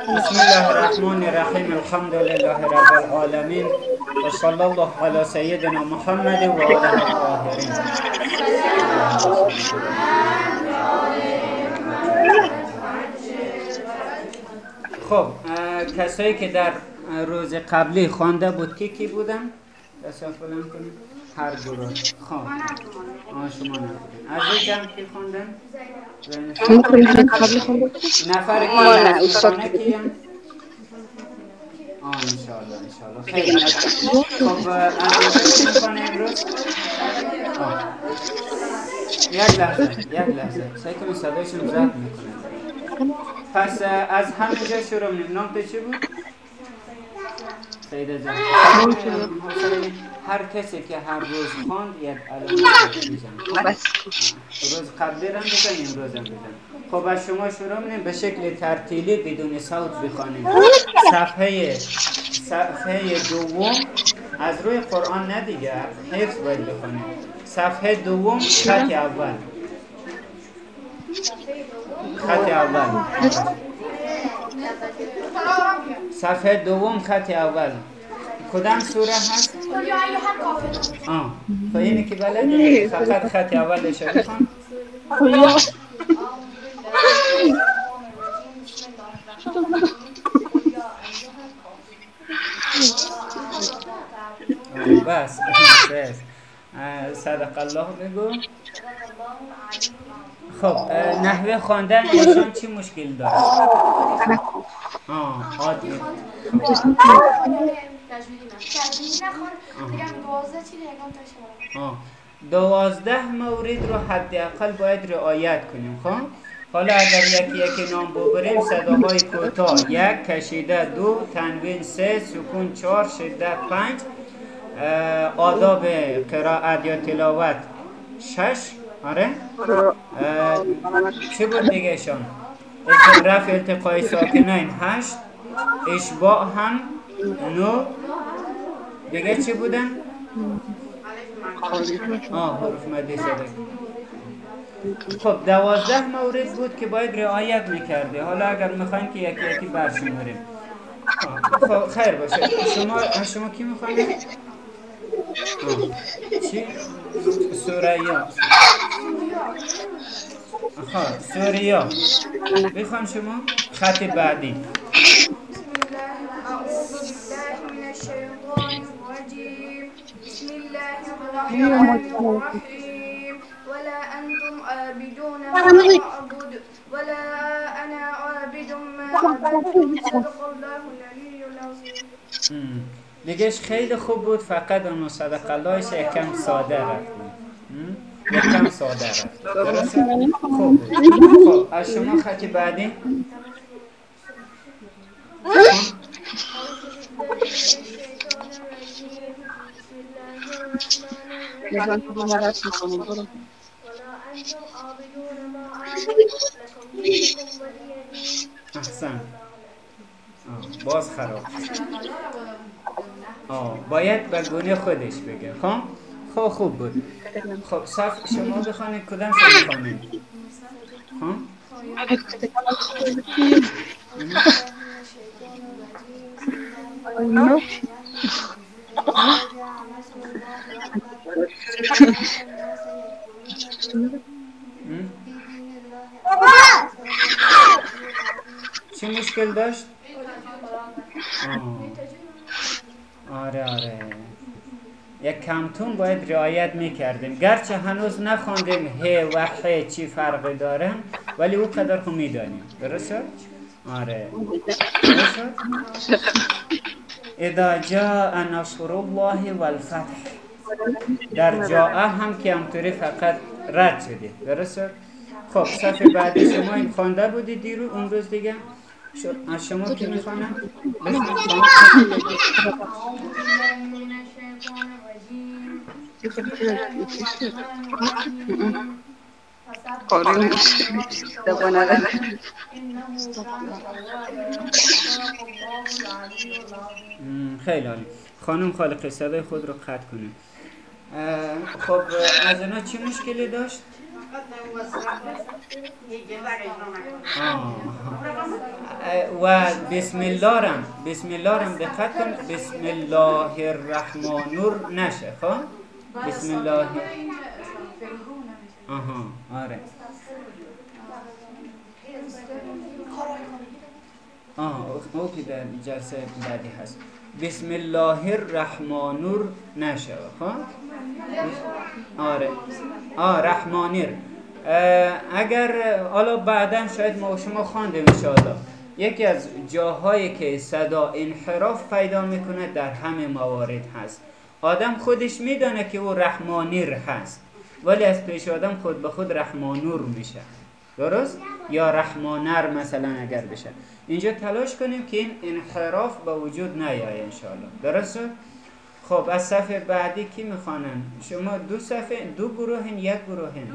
بسم الله الرحمن الرحیم الحمد لله رب العالمین و صلی الله علی سیدنا محمد و آله الطاهرین خب کسایی که در روز قبلی خوانده بود که کی بودن؟ دست بلند کنید هر گروه خب. آه شما نبودین از این جمع کی خوندن؟ نفر که نفرانه کی هم؟ آه انشاءالله انشاءالله. خیلی خب چی می‌کنه امروز؟ یک لحظه یک لحظه. سعی کنید صدایشون زد می‌کنه پس از همینجا شروع می‌کنیم. نام تو چی بود؟ سیده جان هر کسی که هر روز خواند یک علامت بزن روز قبلی هم بزن امروز هم بزن خب از شما شروع می‌کنیم. به شکل ترتیلی بدون صوت بخوانیم صفحه صفحه دوم. از روی قرآن نه دیگه حفظ باید بخوانیم صفحه دوم خط اول. خط اول. صفحه دوم خط اول. کدام سوره هست؟ آه. خب اینی که بلده فقط خط اولش بخوان بس بس. صدق الله بگو. خب نحوه خواندن ایشان چی مشکل داره؟ آه. عادی. دوازده مورد رو حداقل باید رعایت کنیم خب؟ حالا اگر یکی یکی نام ببریم صداهای کوتاه. یک کشیده. دو تنوین. سه سکون. چهار شدت پنج. آداب قرائت یا تلاوت. شش آره؟ چه بود دیگه شان رفع التقای ساکنین هشت اشباع هم نو. دیگه چی بودن؟ آه حروف مدی شده. خب دوازده مورد بود که باید رعایت می‌کرده حالا اگر می‌خواین که یکی یکی برشماریم خب خیر باشه. شما شما کی می‌خواین؟ چی؟ سوریا آها سوریا. بخوان شما. خط بعدی. بسم الله الرحمن الرحيم ولا أنتم عابدون ما أعبد ولا عابد ما الله خیلی خوب بود فقط اون صدق اللهش یکم ساده رفت. یکم ساده رفت درسته؟ بود خب. از شما خطی بعدی. احسن. باز خراب. آه باید به گونه خودش بگه خب؟ خب خوب بود. خب صف شما بخوانید کدام شما بخوانید خب؟ چی مشکل داشت؟ آره آره. یک کمتون باید رعایت می‌کردیم گرچه هنوز نخواندیم ه و ح چی فرقی داره ولی او قدر خو می‌دانیم درست؟ آره درست؟ اذا جاء نصر الله والفتح در جاء هم که همطوری فقط رد شدید درست؟ خب صفحه بعدی شما این خوانده بودی دیرو اون روز دیگه شما کی می‌خوانم؟ خیلی عالی. خانم خالق صدای خود رو قطع کنیم اه، خب از اینا چی مشکلی داشت؟ و بسم الله رم بسم الله رم دقت کن. بسم الله الرحمن نور نشه خب؟ بسم الله آها آره آه او که در جلسه بعدی هست بسم الله الرحمن نشه خب آره آه رحمانیر اگر حالا بعدا شاید ما شما خواندیم انشاءالله یکی از جاهایی که صدا انحراف پیدا می‌کنه در همه موارد هست آدم خودش میدانه که او رحمانیر هست ولی از پیش آدم خود به خود رحمانور میشه. درست؟ یا رحمانر مثلا اگر بشه. اینجا تلاش کنیم که این انحراف به وجود نیایه انشاءالله. درست خب از صفحه بعدی کی می‌خوانن؟ شما دو صفحه دو گروهین یک گروهین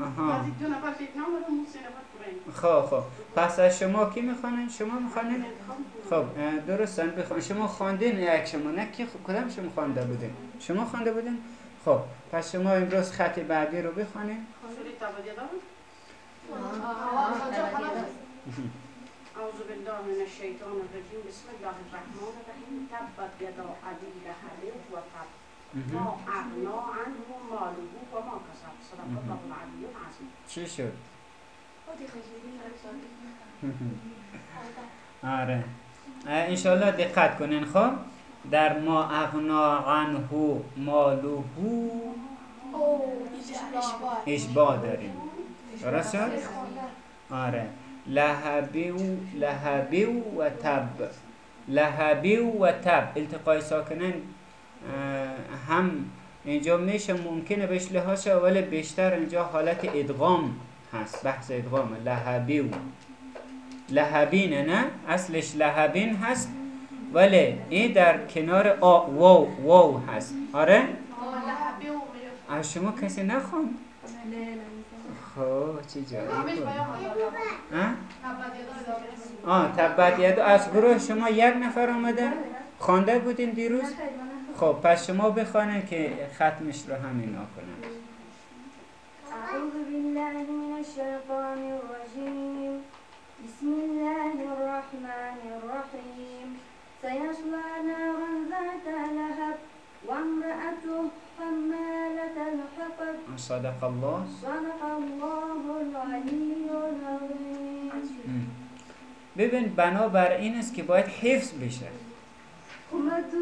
آها. خب خب. پس از شما کی می‌خوانن؟ شما می‌خوانن؟ خب درستن بخوان. شما خواندین یک شما نه کی کدام شما خوانده بودین؟ شما خوانده بودین؟ خب پس شما امروز خط بعدی رو بخوانین. أعوذ بالله من الشيطان الرجيم. بسم الله الرحمن الرحيم. تبت يدا أبي لهب وتب. ما أغنى عنه ماله وما كسب. صدق الله العلي العظيم. چی شد؟ آره. انشالله دقت کنین خب؟ در ما اغنا عنه مالوه اشباه. داریم. درست شد؟ آره. لهبیو لهبیو و تب. لهبیو و تب. التقای ساکنن هم اینجا میشه ممکنه بهش لحاظ ولی بیشتر اینجا حالت ادغام هست بحث ادغام. لهبیو. لهبینه نه؟ اصلش لهبین هست ولی این در کنار آ واو واو هست. آره؟ از شما کسی نخوان خب چی جایی آه تبت یدو از گروه شما یک نفر آمده؟ خوانده بودین دیروز؟ خب پس شما بخوانه که ختمش رو همین کنن أعوذ بالله من الشيطان الرجيم بسم الله الرحمن الرحيم سيصلى نارا ذات لهب وامرأته حمالة الحطب. صدق الله. صدق الله العلي العظيم ببین بنابر این است که باید حفظ بشه. من تو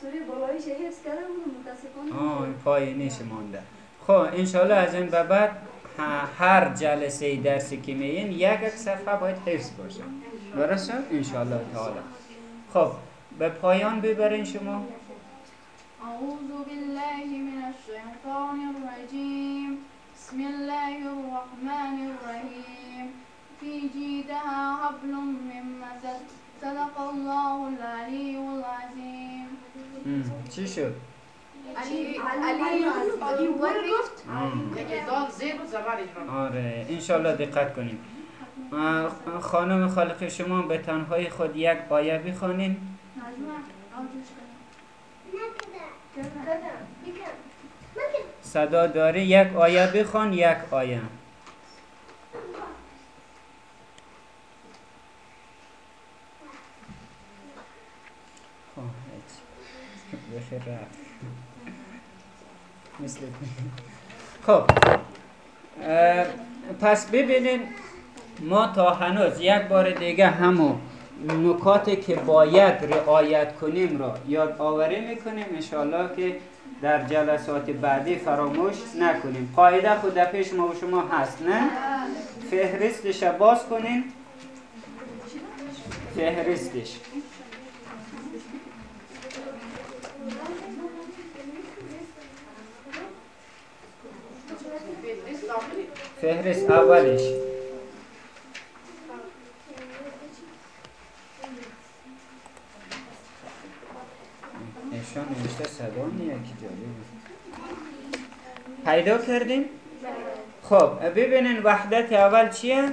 سوری بالایش حفظ کردم متاسفانه آه پایینیش مانده. خب انشالله از این به بعد هر جلسه درسی که میین یک یک صفحه باید حفظ باشه. درست شد؟ انشالله تعالی. خب به پایان ببرین شما. أعوذ بالله من الشيطان الرجيم بسم الله الرحمن الرحيم في جيدها حبل من مسد صدق الله العلي العظيم. چی شد؟ علی علی علی گفت آره انشالله دقت کنین آه، خانم خالق شما به تنهای خود یک آیه بخوانین. صدا داره یک آیه بخوان یک آیه خب هیچ. بخیر رفت مثل خب پس ببینین ما تا هنوز یک بار دیگه همو نکاتی که باید رعایت کنیم را یاد آوری می‌کنیم. انشاءالله که در جلسات بعدی فراموش نکنیم. قاعده خود پیش ما و شما هست نه؟ فهرستش باز کنیم فهرستش فهرست داخلی فهرست اولش نشان نوشته صدا میاد که جالبه پیدا کردیم؟ خب ببینین وحدت اول چیه؟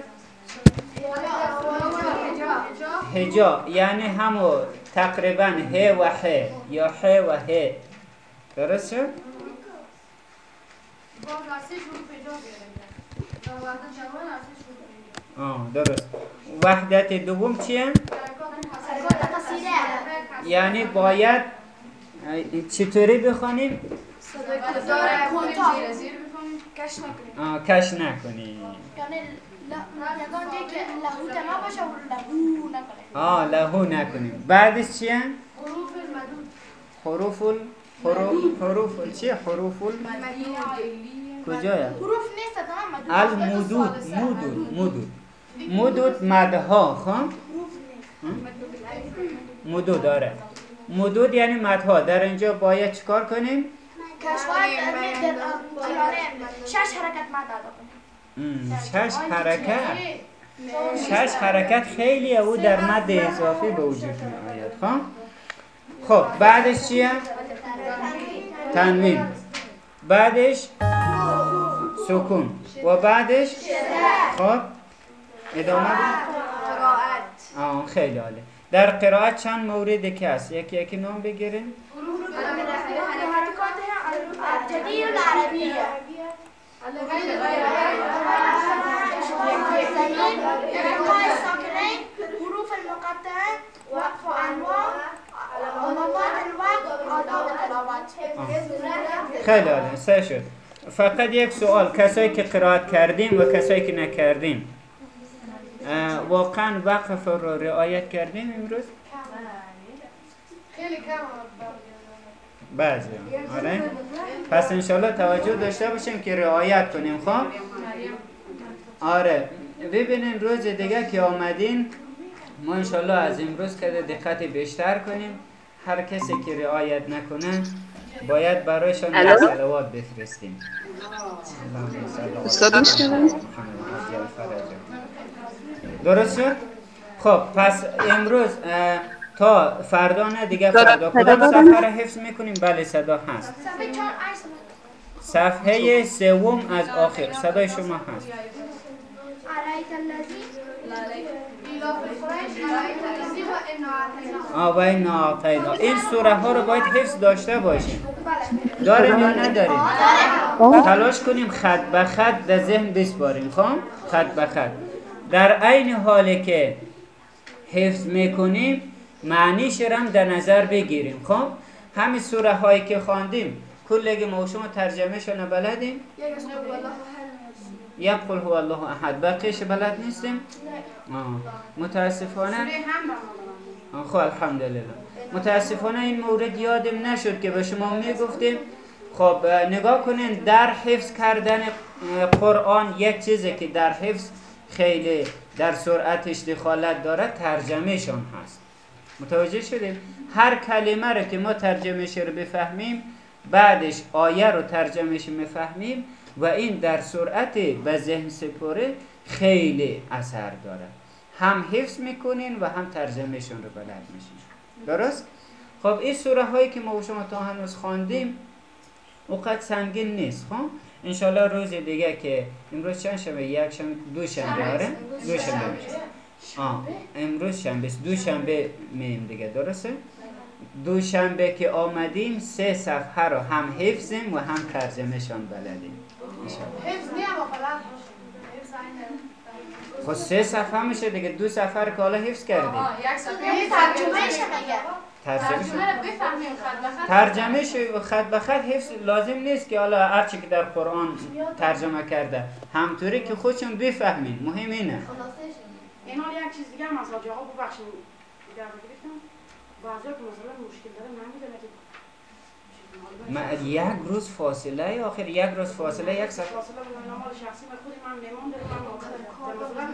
هجا یعنی همو تقریبا ه و ح یا ح و ه درست شد؟ با راسته شروع پیدا بیاره در وقت جوان راسته شروع پیدا آه درست وحدت دوم چیه؟ یعنی باید چطوری بخوانیم؟ کش نکنیم آه، لهو نکنیم بعدش چیه؟ حروف المدود حروف ال... حروف حروف چیه حروف ال... کجایا؟ حروف نیست تمام مدود مدود مدود مدود مدها خب؟ مدود داره مدود یعنی مدها. در اینجا باید چیکار کنیم؟ شش حرکت مد شش حرکت. شش حرکت خیلی او در مد اضافی به وجود می آید خب؟ خب بعدش چیه؟ تنوین. بعدش سکون. و بعدش؟ خب؟ ادامه. قرائت. آه خیلی عالی. در قرائت چند موردی که هست؟ یکی یکی نام بگیریم. العربیه زمین القاء الساكنين حروف المقطعة وقف التلاوت خیلی عالی. سه شد. فقط یک سوال. کسایی که قرائت کردیم و کسایی که نکردیم. واقعا وقف رو رعایت کردیم امروز؟ خیلی کم بعضی. آره. پس انشالله توجه داشته باشیم که رعایت کنیم خب؟ آره. ببینین روز دیگه که آمدین ما انشالله از امروز که دقت بیشتر کنیم. هر کسی که رعایت نکنه باید برایشان صلوات بفرستیم. استاد میشنوید؟ درست شد؟ خب پس امروز تا فردا نه دیگه فردا کدام؟ صفحه رو حفظ می‌کنیم. بله صدا هست. صفحه سوم از آخر. صدای شما هست. این اعطینا این سوره ها رو باید حفظ داشته باشیم داریم یا نداریم تلاش کنیم خط به خط در ذهن بسپاریم خب؟ خط به خط. در عین حالی که حفظ می‌کنیم معنیش هم در نظر بگیریم. خب همین سوره هایی که خواندیم کلگی ما شما ترجمه شونه بلدیم؟ یک قل هو الله احد. بقیش بلد نیستیم. متاسفانه؟ خب الحمدلله. متاسفانه این مورد یادم نشد که به شما می‌گفتیم. خب اه، نگاه کنین در حفظ کردن قرآن یک چیزی که در حفظ خیلی در سرعتش دخالت داره ترجمهشان هست. متوجه شدیم؟ هر کلمه رو که ما ترجمهش رو بفهمیم بعدش آیه رو ترجمهش می‌فهمیم و این در سرعت به ذهن سپره خیلی اثر داره. هم حفظ می‌کنین و هم ترجمهشون رو بلد میشین. درست؟ خب این سوره هایی که ما و شما تا هنوز خواندیم اوقات سنگین نیست خب؟ انشالله روز دیگه که امروز چند شنبه؟ یک شنبه دو شنبه آره؟ دو شنبه. میشه آه امروز شنبه. دو شنبه میم دیگه درسته؟ دو شنبه که آمدیم سه صفحه رو هم حفظیم و هم ترجمهشان بلدیم. خب سه صفحه میشه دیگه. دو صفحه رو که حالا حفظ کردیم. یک صفحه. ترجمهش میگه ترجمه ترجمه ترجمه شو خط به خط حفظ لازم نیست که حالا هرچی که در قرآن ترجمه کرده. همطوری که خودشون بفهمین. مهم اینه. این حال یک چیز دیگه هم از حاجی آقا ببخشید. در گرفتم. بعضی که مثلا مشکل داره نمی‌دونه که ما یک روز فاصله آخر یک روز فاصله یک صفحه فاصله نمال شخصی من خودی من میمون داره من مثلا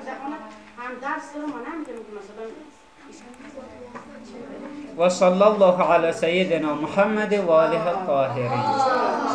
هم درس داره من نمی‌دونم مثلا وصلى الله على سيدنا محمد وآله الطاهرين.